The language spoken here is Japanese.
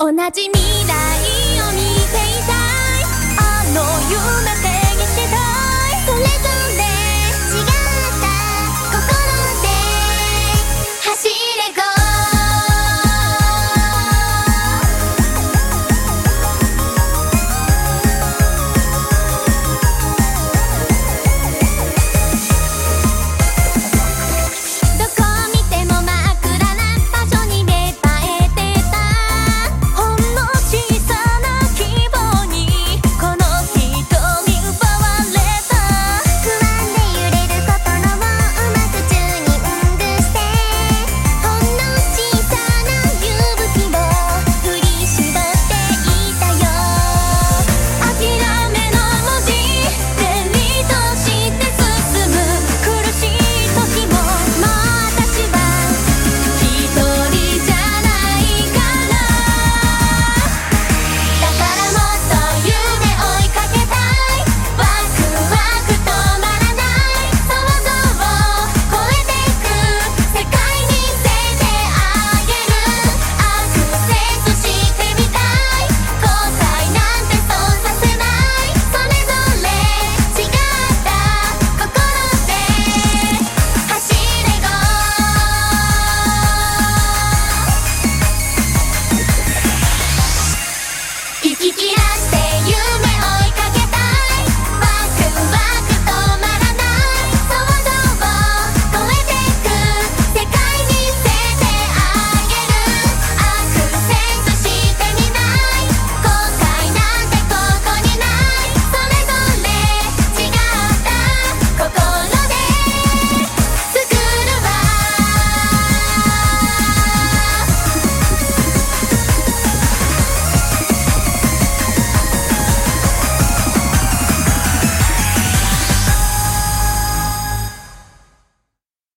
同じ未来 Hasta